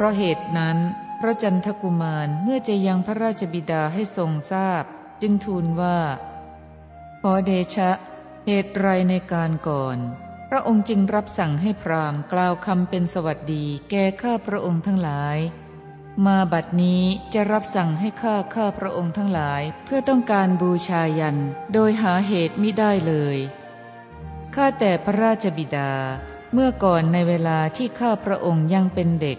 ราะเหตุนั้น พระจันทกุมารเมื่อจะยังพระราชบิดาให้ทรงทราบ จึงทูลว่า ขอเดชะ เหตุไรในการก่อน พระองค์จึงรับสั่งให้พราหมณ์กล่าวคำเป็นสวัสดีแก่ข้าพระองค์ทั้งหลาย มาบัดนี้จะรับสั่งให้ข้าข้าพระองค์ทั้งหลาย เพื่อต้องการบูชายัน โดยหาเหตุมิได้เลยข้าแต่พระราชบิดาเมื่อก่อนในเวลาที่ข้าพระองค์ยังเป็นเด็ก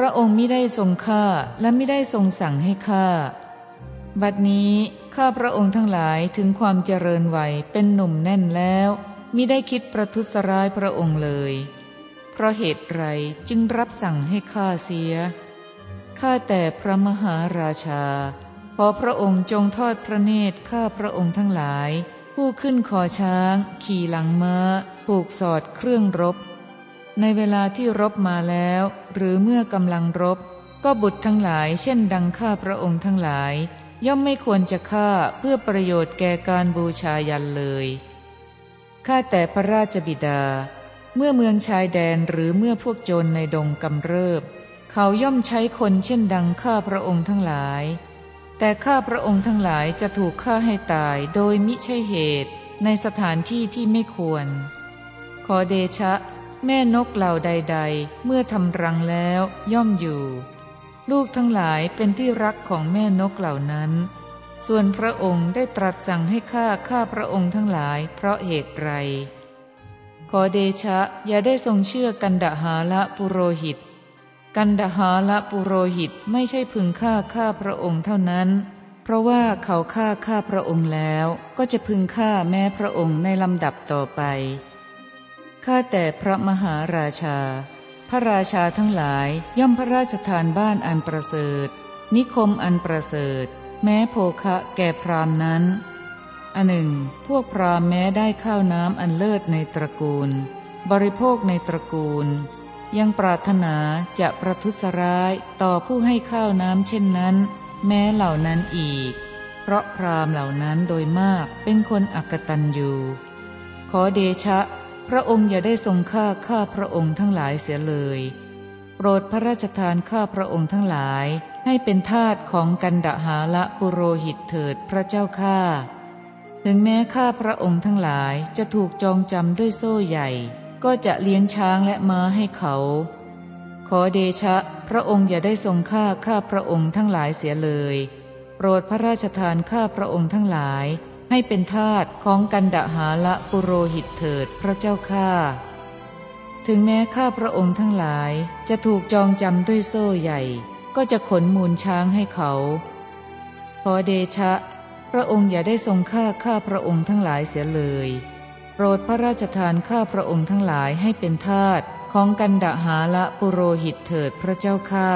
พระองค์ไม่ได้ทรงฆ่าและไม่ได้ทรงสั่งให้ฆ่า บัดนี้ข้าพระองค์ทั้งหลายถึงความเจริญวัยเป็นหนุ่มแน่นแล้วมิได้คิดประทุษร้ายพระองค์เลย เพราะเหตุไรจึงรับสั่งให้ข้าเสีย ข้าแต่พระมหาราชา ขอพระองค์จงทอดพระเนตรข้าพระองค์ทั้งหลาย ผู้ขึ้นคอช้าง ขี่หลังม้า ผูกสอดเครื่องรบ ในเวลาที่รบมาแล้วหรือเมื่อกำลังรบ ก็บุตรทั้งหลายเช่นดังข้าพระองค์ทั้งหลาย ย่อมไม่ควรจะฆ่าเพื่อประโยชน์แก่การบูชายันเลยข้าแต่พระราชบิดา เมื่อเมืองชายแดนหรือเมื่อพวกโจรในดงกำเริบ เขาย่อมใช้คนเช่นดังข้าพระองค์ทั้งหลาย แต่ข้าพระองค์ทั้งหลายจะถูกฆ่าให้ตายโดยมิใช่เหตุในสถานที่ที่ไม่ควร ขอเดชะ แม่นกเหล่าใด ๆ เมื่อทำรังแล้วย่อมอยู่ ลูกทั้งหลายเป็นที่รักของแม่นกเหล่านั้น ส่วนพระองค์ได้ตรัสสั่งให้ข้าข้าพระองค์ทั้งหลายเพราะเหตุไร ขอเดชะอย่าได้ทรงเชื่อกันดหาละปุโรหิต กันดหาละปุโรหิตไม่ใช่พึงฆ่าข้าพระองค์เท่านั้น เพราะว่าเขาฆ่าข้าพระองค์แล้วก็จะพึงฆ่าแม้พระองค์ในลำดับต่อไป ข้าแต่พระมหาราชา พระราชาทั้งหลายย่อมพระราชทานบ้านอันประเสริฐ นิคมอันประเสริฐ แม้โภคะแก่พรามนั้น อันหนึ่ง พวกพรามแม้ได้ข้าวน้ำอันเลิศในตระกูล บริโภคในตระกูล ยังปรารถนาจะประทุษร้ายต่อผู้ให้ข้าวน้ำเช่นนั้น แม้เหล่านั้นอีก เพราะพรามเหล่านั้นโดยมากเป็นคนอักตันอยู่ขอเดชะ พระองค์อย่าได้ทรงฆ่าข้าพระองค์ทั้งหลายเสียเลย โปรดพระราชทานข้าพระองค์ทั้งหลาย ให้เป็นทาสของกันดหาละปุโรหิตเถิดพระเจ้าข้าถึงแม้ข้าพระองค์ทั้งหลายจะถูกจองจำด้วยโซ่ใหญ่ ก็จะเลี้ยงช้างและม้าให้เขา ขอเดชะ พระองค์อย่าได้ทรงฆ่าข้าพระองค์ทั้งหลายเสียเลย โปรดพระราชทานข้าพระองค์ทั้งหลาย ให้เป็นทาสของกันดหาละปุโรหิตเถิดพระเจ้าข้าถึงแม้ข้าพระองค์ทั้งหลายจะถูกจองจำด้วยโซ่ใหญ่ ก็จะขนมูลช้างให้เขา ขอเดชะ พระองค์อย่าได้ทรงฆ่าข้าพระองค์ทั้งหลายเสียเลย โปรดพระราชทานข้าพระองค์ทั้งหลายให้เป็นทาสของกันดหาละปุโรหิตเถิดพระเจ้าข้า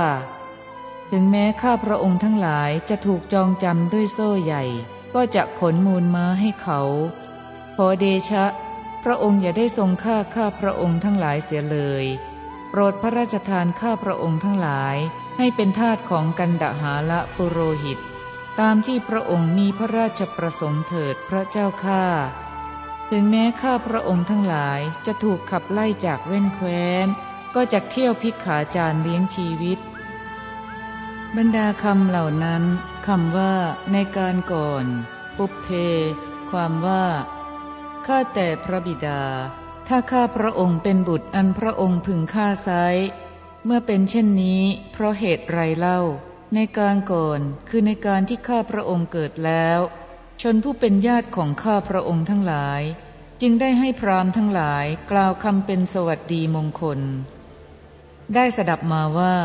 ถึงแม้ข้าพระองค์ทั้งหลายจะถูกจองจำด้วยโซ่ใหญ่ ก็จะขนมูลม้าให้เขา ขอเดชะ พระองค์อย่าได้ทรงฆ่าข้าพระองค์ทั้งหลายเสียเลย โปรดพระราชทานข้าพระองค์ทั้งหลายให้เป็นทาสของกันดหาละปุโรหิต ตามที่พระองค์มีพระราชประสงค์เถิดพระเจ้าข้าถึงแม้ข้าพระองค์ทั้งหลายจะถูกขับไล่จากเว้นแคว้น ก็จะเที่ยวพิกขาจารเลี้ยงชีวิต บรรดาคำเหล่านั้นคำว่าในการก่อน ปุเพ ความว่าข้าแต่พระบิดา ถ้าข้าพระองค์เป็นบุตรอันพระองค์พึงฆ่าไซเมื่อเป็นเช่นนี้ เพราะเหตุไรเล่า ในการก่อนคือในการที่ข้าพระองค์เกิดแล้ว ชนผู้เป็นญาติของข้าพระองค์ทั้งหลาย จึงได้ให้พรามทั้งหลายกล่าวคำเป็นสวัสดีมงคล ได้สดับมาว่า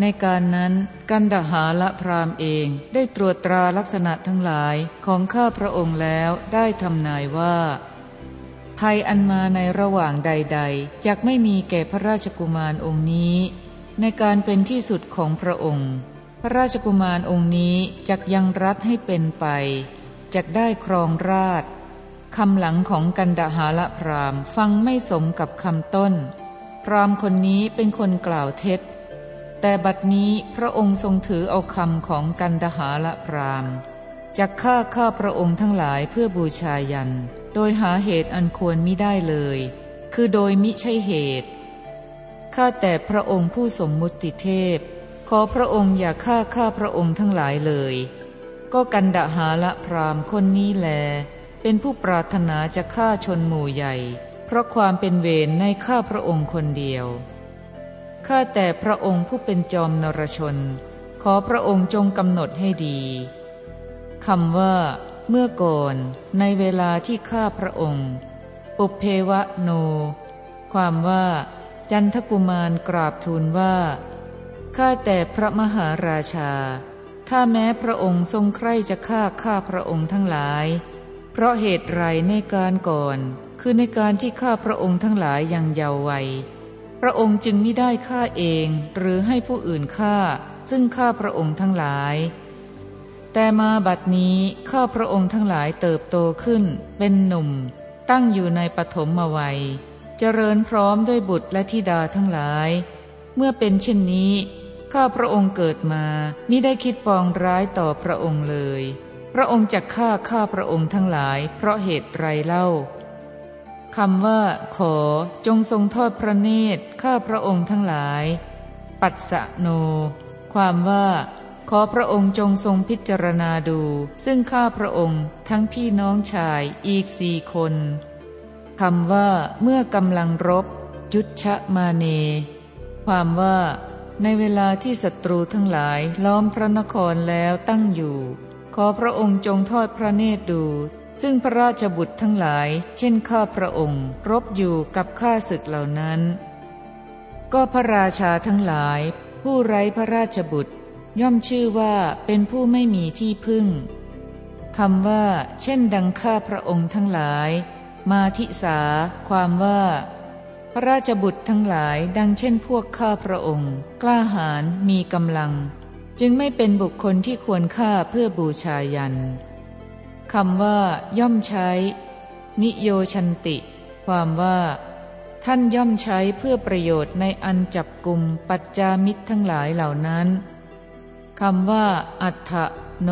ในการนั้นกันดหาละพรามเองได้ตรวจตราลักษณะทั้งหลายของข้าพระองค์แล้วได้ทำนายว่า ภัยอันมาในระหว่างใดๆจะไม่มีแก่พระราชกุมารองค์นี้ ในการเป็นที่สุดของพระองค์ พระราชกุมารองค์นี้จักยังรัฐให้เป็นไปจักได้ครองราชคำหลังของกันดหาละพรามฟังไม่สมกับคำต้น พรามคนนี้เป็นคนกล่าวเท็จ แต่บัดนี้พระองค์ทรงถือเอาคำของกันดหาละพรามจักฆ่าข้าพระองค์ทั้งหลายเพื่อบูชายัน โดยหาเหตุอันควรมิได้เลย คือโดยมิใช่เหตุข้าแต่พระองค์ผู้สมมุติเทพ ขอพระองค์อย่าฆ่าข้าพระองค์ทั้งหลายเลย ก็กันดหาละพรามคนนี้แล เป็นผู้ปรารถนาจะฆ่าชนหมู่ใหญ่ เพราะความเป็นเวรในข้าพระองค์คนเดียว ข้าแต่พระองค์ผู้เป็นจอมนรชน ขอพระองค์จงกำหนดให้ดีคำว่า เมื่อก่อนในเวลาที่ข้าพระองค์อุเพวะโน ความว่า จันทกุมารกราบทูลว่าข้าแต่พระมหาราชา ถ้าแม้พระองค์ทรงใคร่จะฆ่าข้าพระองค์ทั้งหลาย เพราะเหตุไรในการก่อน คือในการที่ข้าพระองค์ทั้งหลายยังเยาว์วัย ระองค์จึงไม่ได้ฆ่าเองหรือให้ผู้อื่นฆ่า ซึ่งข้าพระองค์ทั้งหลาย แต่มาบัดนี้ข้าพระองค์ทั้งหลายเติบโตขึ้น เป็นหนุ่ม ตั้งอยู่ในปฐมวัย เจริญพร้อมด้วยบุตรและธิดาทั้งหลาย เมื่อเป็นเช่นนี้ข้าพระองค์เกิดมามิได้คิดปองร้ายต่อพระองค์เลย พระองค์จะฆ่าข้าพระองค์ทั้งหลาย เพราะเหตุไรเล่า คำว่า ขอจงทรงทอดพระเนตรข้าพระองค์ทั้งหลาย ปัสสโน ความว่า ขอพระองค์จงทรงพิจารณาดู ซึ่งข้าพระองค์ทั้งพี่น้องชายอีกสี่คนคำว่า เมื่อกำลังรบ จุดชะมาเน ความว่า ในเวลาที่ศัตรูทั้งหลายล้อมพระนครแล้วตั้งอยู่ ขอพระองค์จงทอดพระเนตรดู ซึ่งพระราชบุตรทั้งหลาย เช่นข้าพระองค์ รบอยู่กับข้าศึกเหล่านั้น ก็พระราชาทั้งหลาย ผู้ไร้พระราชบุตร ย่อมชื่อว่าเป็นผู้ไม่มีที่พึ่งคำว่า เช่นดังข้าพระองค์ทั้งหลาย มาทิสา ความว่า พระราชบุตรทั้งหลายดังเช่นพวกข้าพระองค์ กล้าหาญมีกำลัง จึงไม่เป็นบุคคลที่ควรฆ่าเพื่อบูชายัน คำว่า ย่อมใช้ นิโยชันติ ความว่า ท่านย่อมใช้เพื่อประโยชน์ในอันจับกลุ่มปัจจามิตรทั้งหลายเหล่านั้นคำว่า อัฏฐโน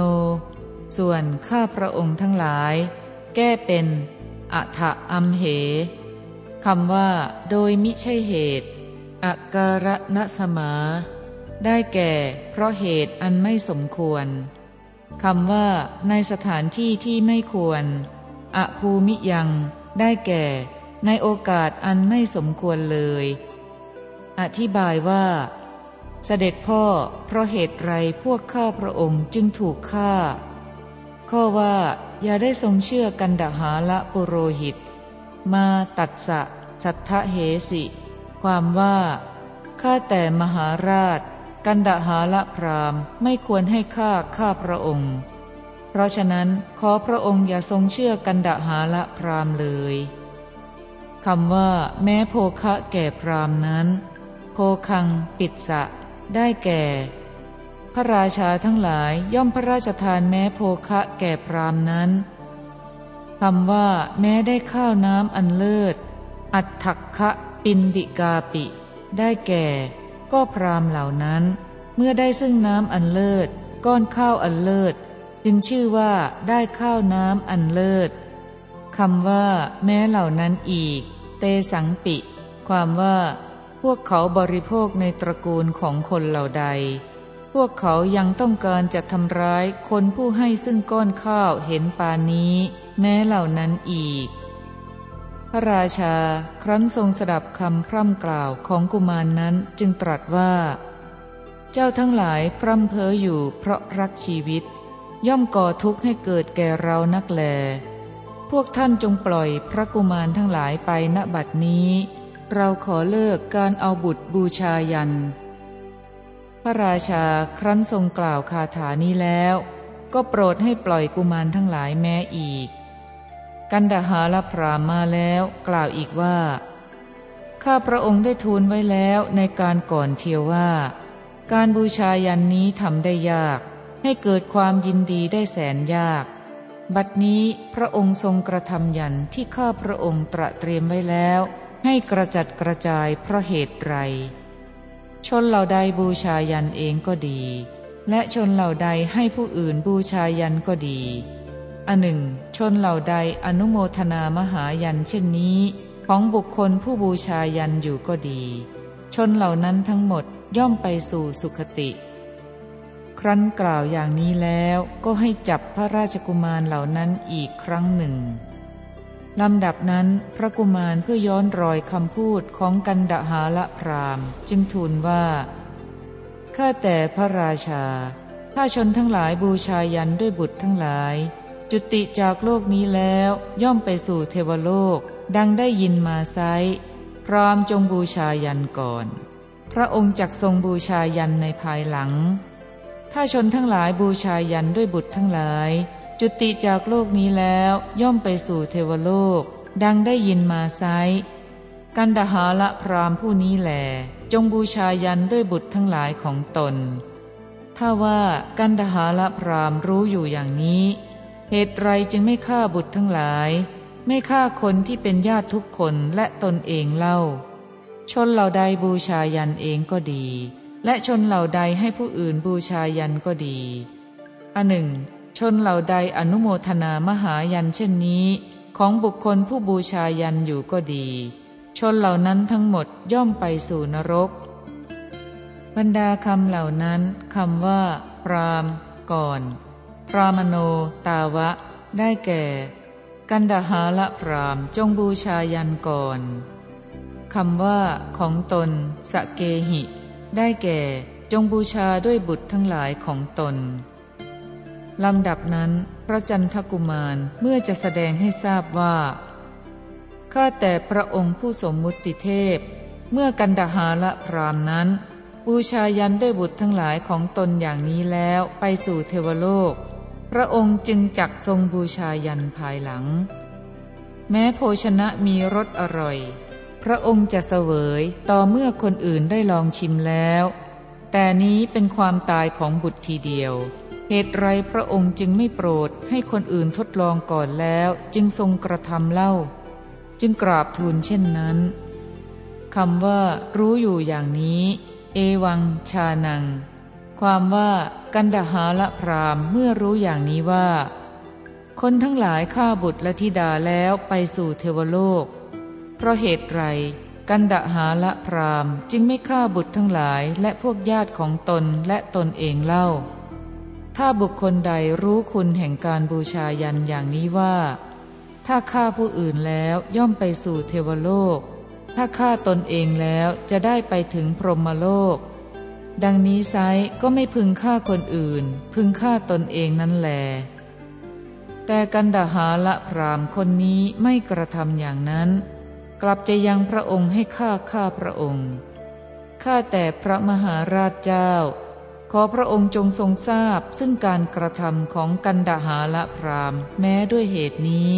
ส่วนข้าพระองค์ทั้งหลาย แก้เป็นอัฏฐอัมเหคำว่า โดยมิใช่เหตุอาการณสมา ได้แก่ เพราะเหตุอันไม่สมควร คำว่า ในสถานที่ที่ไม่ควร อภูมิยัง ได้แก่ ในโอกาสอันไม่สมควรเลย อธิบายว่า เสด็จพ่อเพราะเหตุไรพวกข้าพระองค์จึงถูกฆ่า ข้อว่า อย่าได้ทรงเชื่อกันดหาละปุโรหิต มาตัดสะสัทธเหสิ ความว่า ข้าแต่มหาราช กันดหาละพรามไม่ควรให้ฆ่าข้าพระองค์ เพราะฉะนั้นขอพระองค์อย่าทรงเชื่อกันดหาละพรามเลยคำว่า แม้โภคะแก่พรามนั้น โภคัง ปิดสะ ได้แก่ พระราชาทั้งหลายย่อมพระราชทานแม้โภคะแก่พรามนั้นคำว่า แม้ได้ข้าวน้ำอันเลิศ อัตถักคะปินดิกาปิ ได้แก่ ก็พรามเหล่านั้น เมื่อได้ซึ่งน้ำอันเลิศ ก้อนข้าวอันเลิศ จึงชื่อว่าได้ข้าวน้ำอันเลิศคำว่า แม้เหล่านั้นอีก เตสังปิ ความว่า พวกเขาบริโภคในตระกูลของคนเหล่าใด พวกเขายังต้องการจะทำร้ายคนผู้ให้ซึ่งก้อนข้าวเห็นปานนี้ แม้เหล่านั้นอีก พระราชาครั้นทรงสดับคำพร่ำกล่าวของกุมารนนั้นจึงตรัสว่า เจ้าทั้งหลายพร่ำเพ้ออยู่เพราะรักชีวิต ย่อมก่อทุกข์ให้เกิดแก่เรานักแล พวกท่านจงปล่อยพระกุมารทั้งหลายไปณบัดนี้ เราขอเลิกการเอาบุตรบูชายัน พระราชาครั้นทรงกล่าวคาถานี้แล้ว ก็โปรดให้ปล่อยกุมารทั้งหลายแม้อีก กันดาหาลพรามมาแล้วกล่าวอีกว่า ข้าพระองค์ได้ทูลไว้แล้วในการก่อนเทียวว่า การบูชายันนี้ทำได้ยาก ให้เกิดความยินดีได้แสนยาก บัดนี้พระองค์ทรงกระทำยันที่ข้าพระองค์ตระเตรียมไว้แล้ว ให้กระจัดกระจายเพราะเหตุไร ชนเหล่าใดบูชายันเองก็ดี และชนเหล่าใดให้ผู้อื่นบูชายันก็ดี อันหนึ่ง ชนเหล่าใดอนุโมทนามหายันเช่นนี้ ของบุคคลผู้บูชายันอยู่ก็ดี ชนเหล่านั้นทั้งหมดย่อมไปสู่สุคติ ครั้นกล่าวอย่างนี้แล้วก็ให้จับพระราชกุมารเหล่านั้นอีกครั้งหนึ่งลำดับนั้นพระกุมารเพื่อย้อนรอยคำพูดของกันดหาละพรามจึงทูลว่า ข้าแต่พระราชา ถ้าชนทั้งหลายบูชายันด้วยบุตรทั้งหลาย จุติจากโลกนี้แล้วย่อมไปสู่เทวโลก ดังได้ยินมาไซพรามจงบูชายันก่อน พระองค์จักทรงบูชายันในภายหลัง ถ้าชนทั้งหลายบูชายันด้วยบุตรทั้งหลาย จุติจากโลกนี้แล้วย่อมไปสู่เทวโลก ดังได้ยินมาไซกันดหาละพรามผู้นี้แหลจงบูชายันด้วยบุตรทั้งหลายของตน ถ้าว่ากันดหาละพรามรู้อยู่อย่างนี้ เหตุไรจึงไม่ฆ่าบุตรทั้งหลาย ไม่ฆ่าคนที่เป็นญาติทุกคนและตนเองเล่า ชนเหล่าใดบูชายันเองก็ดี และชนเหล่าใดให้ผู้อื่นบูชายันก็ดีอันหนึ่ง ชนเหล่าใดอนุโมทนามหายันเช่นนี้ ของบุคคลผู้บูชายันอยู่ก็ดี ชนเหล่านั้นทั้งหมดย่อมไปสู่นรก บรรดาคำเหล่านั้นคำว่า พราม ก่อน รามโน ตาวะ ได้แก่ กันดาหาละพรามจงบูชายันก่อนคำว่า ของตน สเกหิ ได้แก่ จงบูชาด้วยบุตรทั้งหลายของตนลำดับนั้น พระจันทกุมารเมื่อจะแสดงให้ทราบว่าข้าแต่พระองค์ผู้สมมุติเทพ เมื่อกันดาหาละพรามนั้น บูชายันด้วยบุตรทั้งหลายของตนอย่างนี้แล้วไปสู่เทวโลก พระองค์จึงจักทรงบูชายันภายหลัง แม้โภชนะมีรสอร่อย พระองค์จะเสวยต่อเมื่อคนอื่นได้ลองชิมแล้ว แต่นี้เป็นความตายของบุตรทีเดียว เหตุไรพระองค์จึงไม่โปรดให้คนอื่นทดลองก่อนแล้วจึงทรงกระทำเล่า จึงกราบทูลเช่นนั้นคำว่ารู้อยู่อย่างนี้ เอวังชานัง ความว่ากันดหาละพรามเมื่อรู้อย่างนี้ว่า คนทั้งหลายฆ่าบุตรและธิดาแล้วไปสู่เทวโลก เพราะเหตุไรกันดหาละพรามจึงไม่ฆ่าบุตรทั้งหลายและพวกญาติของตนและตนเองเล่า ถ้าบุคคลใดรู้คุณแห่งการบูชายันอย่างนี้ว่า ถ้าฆ่าผู้อื่นแล้วย่อมไปสู่เทวโลก ถ้าฆ่าตนเองแล้วจะได้ไปถึงพรหมโลก ดังนี้ไซก็ไม่พึงฆ่าคนอื่น พึงฆ่าตนเองนั่นแล แต่กันดาหาละพรามคนนี้ไม่กระทำอย่างนั้น กลับจะยังพระองค์ให้ฆ่าข้าพระองค์ข้าแต่พระมหาราชเจ้า ขอพระองค์จงทรงทราบซึ่งการกระทำของกันดาหาละพรามแม้ด้วยเหตุนี้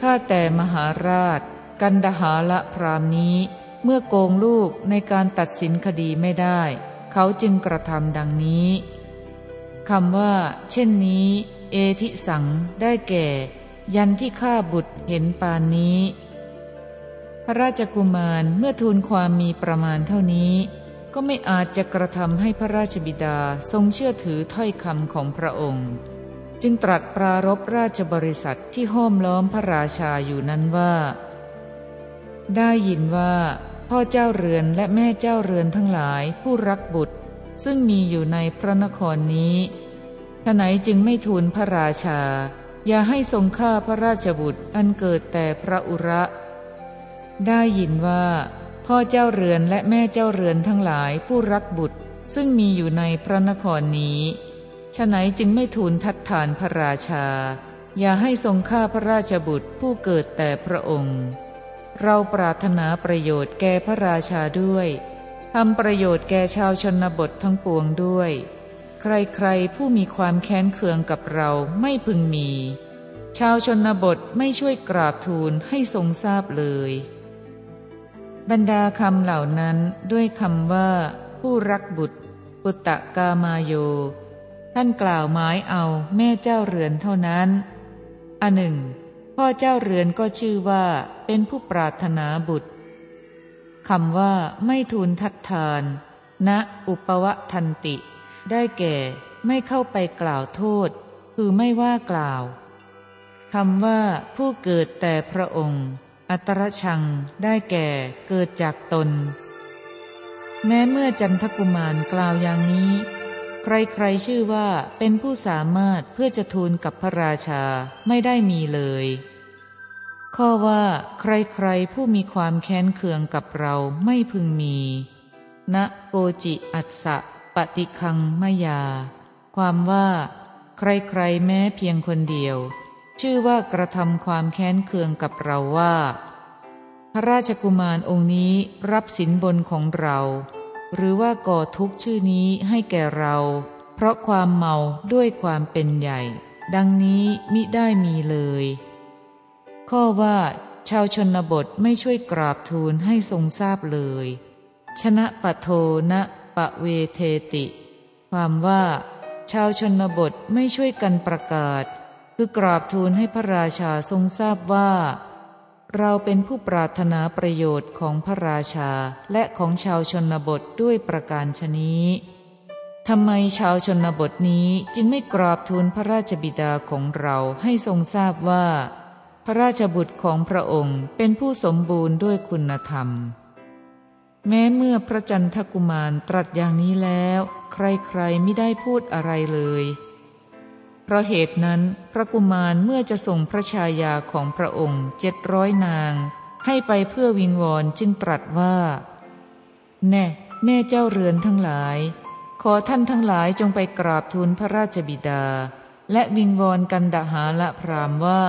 ข้าแต่มหาราช กันดาหาละพรามนี้ เมื่อโกงลูกในการตัดสินคดีไม่ได้ เขาจึงกระทำดังนี้คำว่า เช่นนี้ เอทิสังได้แก่ ยันที่ข้าบุตรเห็นปานนี้ พระราชกุมารเมื่อทูลความมีประมาณเท่านี้ ก็ไม่อาจจะกระทำให้พระราชบิดาทรงเชื่อถือถ้อยคำของพระองค์ จึงตรัสปรารบราชบริษัทที่ห้อมล้อมพระราชาอยู่นั้นว่าได้ยินว่า พ่อเจ้าเรือนและแม่เจ้าเรือนทั้งหลายผู้รักบุตร ซึ่งมีอยู่ในพระนครนี้ทไหนจึงไม่ทูลพระราชา อย่าให้ทรงฆ่าพระราชบุตรอันเกิดแต่พระอุระ ได้ยินว่า พ่อเจ้าเรือนและแม่เจ้าเรือนทั้งหลายผู้รักบุตร ซึ่งมีอยู่ในพระนครนี้ฉไหนจึงไม่ทูลทัดทานพระราชา อย่าให้ทรงฆ่าพระราชบุตรผู้เกิดแต่พระองค์ เราปรารถนาประโยชน์แก่พระราชาด้วยทำประโยชน์แก่ชาวชนบททั้งปวงด้วย ใครๆผู้มีความแค้นเคืองกับเราไม่พึงมี ชาวชนบทไม่ช่วยกราบทูลให้ทรงทราบเลย บรรดาคำเหล่านั้นด้วยคำว่า ผู้รักบุตร ปุตตะกามาโย ท่านกล่าวหมายเอาแม่เจ้าเรือนเท่านั้นอันหนึ่ง พ่อเจ้าเรือนก็ชื่อว่าเป็นผู้ปรารถนาบุตรคำว่าไม่ทูลทัดทาน ณอุปวะทันติ ได้แก่ไม่เข้าไปกล่าวโทษ คือไม่ว่ากล่าวคำว่าผู้เกิดแต่พระองค์ อัตรชังได้แก่เกิดจากตน แม้เมื่อจันทกุมารกล่าวอย่างนี้ ใครๆชื่อว่าเป็นผู้สามารถเพื่อจะทูลกับพระราชาไม่ได้มีเลย ข้อว่า ใครๆผู้มีความแค้นเคืองกับเราไม่พึงมีณโกจิอัสสะปฏิคังมยา ความว่า ใครๆแม้เพียงคนเดียว ชื่อว่ากระทำความแค้นเคืองกับเราว่า พระราชกุมารองค์นี้รับสินบนของเรา หรือว่าก่อทุกข์ชื่อนี้ให้แก่เรา เพราะความเมาด้วยความเป็นใหญ่ ดังนี้มิได้มีเลย ข้อว่าชาวชนบทไม่ช่วยกราบทูลให้ทรงทราบเลย ชนะปะโทนะปะเวเทติ ความว่า ชาวชนบทไม่ช่วยกันประกาศ คือกราบทูลให้พระราชาทรงทราบว่า เราเป็นผู้ปรารถนาประโยชน์ของพระราชาและของชาวชนบทด้วยประการชนี้ทำไมชาวชนบทนี้จึงไม่กราบทูลพระราชบิดาของเราให้ทรงทราบว่า พระราชบุตรของพระองค์เป็นผู้สมบูรณ์ด้วยคุณธรรม แม้เมื่อพระจันทกุมารตรัสอย่างนี้แล้ว ใครๆไม่ได้พูดอะไรเลย เพราะเหตุนั้นพระกุมารเมื่อจะส่งพระชายาของพระองค์เจ็ดร้อยนาง ให้ไปเพื่อวิงวอนจึงตรัสว่า แน่แม่เจ้าเรือนทั้งหลาย ขอท่านทั้งหลายจงไปกราบทูลพระราชบิดา และวิงวอนกันดหาละพรามว่า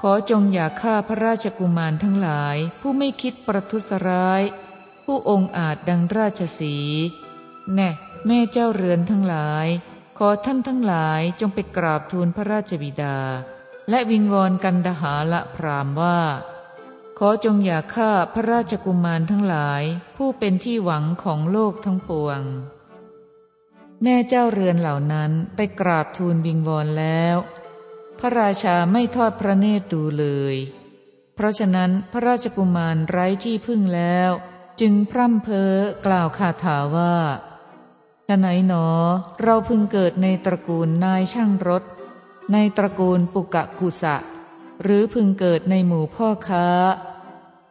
ขอจงอย่าฆ่าพระราชกุมารทั้งหลาย ผู้ไม่คิดประทุษร้าย ผู้องค์อาจดังราชสี แน่แม่เจ้าเรือนทั้งหลาย ขอท่านทั้งหลายจงไปกราบทูลพระราชบิดา และวิงวอนกันดหาละพรามว่า ขอจงอย่าฆ่าพระราชกุมารทั้งหลาย ผู้เป็นที่หวังของโลกทั้งปวง แม่เจ้าเรือนเหล่านั้นไปกราบทูลวิงวอนแล้ว พระราชาไม่ทอดพระเนตรดูเลย เพราะฉะนั้นพระราชกุมารไร้ที่พึ่งแล้ว จึงพร่ำเพ้อกล่าวคาถาว่า ฉไหนหนอ เราพึงเกิดในตระกูลนายช่างรถ ในตระกูลปุกะกุสะ หรือพึงเกิดในหมู่พ่อค้า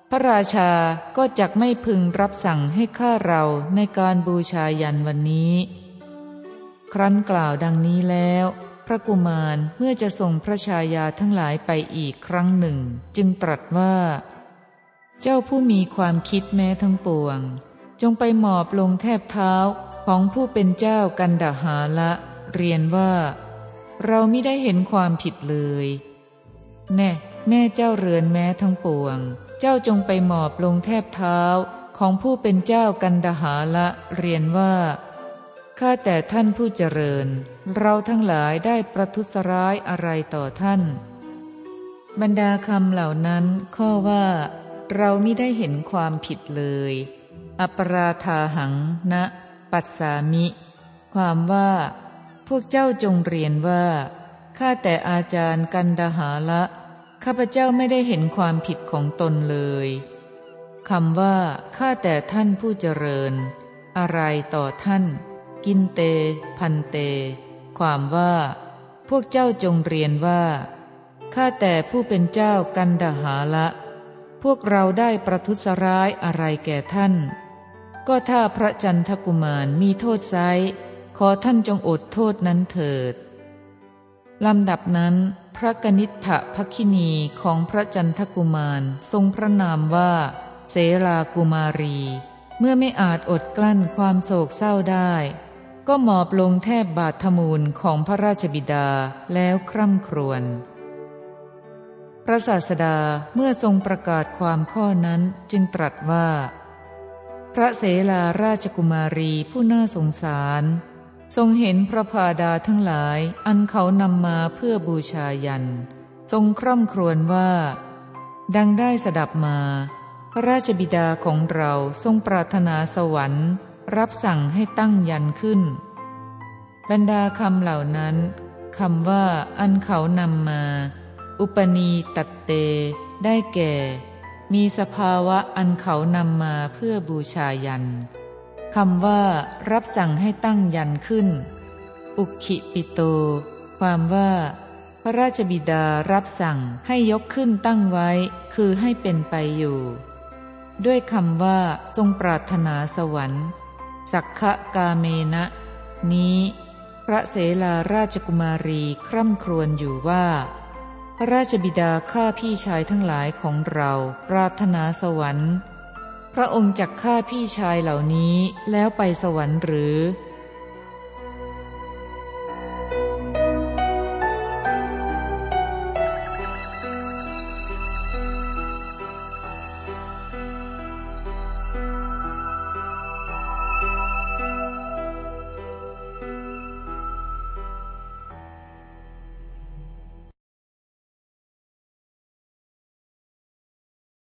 พระราชาก็จักไม่พึงรับสั่งให้ข้าเราในการบูชายันวันนี้ ครั้นกล่าวดังนี้แล้ว พระกุมารเมื่อจะส่งพระชายาทั้งหลายไปอีกครั้งหนึ่ง จึงตรัสว่า เจ้าผู้มีความคิดแม้ทั้งปวง จงไปหมอบลงแทบเท้า ของผู้เป็นเจ้ากันดาหาละ เรียนว่า เราไม่ได้เห็นความผิดเลย แน่แม่เจ้าเรือนแม้ทั้งปวง เจ้าจงไปหมอบลงแทบเท้าของผู้เป็นเจ้ากันดาหาละเรียนว่าข้าแต่ท่านผู้เจริญ เราทั้งหลายได้ประทุษร้ายอะไรต่อท่าน บรรดาคำเหล่านั้น ข้อว่า เราไม่ได้เห็นความผิดเลย อปราธาหังนะ ปัสสามิ ความว่า พวกเจ้าจงเรียนว่า ข้าแต่อาจารย์กันดาหาละ ข้าพเจ้าไม่ได้เห็นความผิดของตนเลยคำว่า ข้าแต่ท่านผู้เจริญ อะไรต่อท่าน กินเต พันเต ความว่า พวกเจ้าจงเรียนว่า ข้าแต่ผู้เป็นเจ้ากันดาหาละ พวกเราได้ประทุษร้ายอะไรแก่ท่าน ก็ถ้าพระจันทกุมารมีโทษไซขอท่านจงอดโทษนั้นเถิด ลำดับนั้น พระกนิษฐภคินีของพระจันทกุมารทรงพระนามว่า เสลากุมารี เมื่อไม่อาจอดกลั้นความโศกเศร้าได้ ก็หมอบลงแทบบาทมูลของพระราชบิดาแล้วคร่ำครวญพระศาสดาเมื่อทรงประกาศความข้อนั้นจึงตรัสว่า ระเสลาราชกุมารีผู้น่าสงสาร ทรงเห็นพระพาดาทั้งหลายอันเขานำมาเพื่อบูชายัน ทรงคร่ำครวญว่า ดังได้สดับมา พระราชบิดาของเราทรงปรารถนาสวรรค์ รับสั่งให้ตั้งยันขึ้น บรรดาคำเหล่านั้นคำว่าอันเขานำมา อุปนีตัดเต ได้แก่ มีสภาวะอันเขานำมาเพื่อบูชายันคำว่า รับสั่งให้ตั้งยันขึ้น อุคิปิโต ความว่า พระราชบิดารับสั่งให้ยกขึ้นตั้งไว้ คือให้เป็นไปอยู่ ด้วยคำว่า ทรงปรารถนาสวรรค์ สักขะกาเมนะ นี้ พระเสลาราชกุมารีคร่ำครวญอยู่ว่า พระราชบิดาข้าพี่ชายทั้งหลายของเราปรารถนาสวรรค์ พระองค์จักฆ่าพี่ชายเหล่านี้แล้วไปสวรรค์หรือ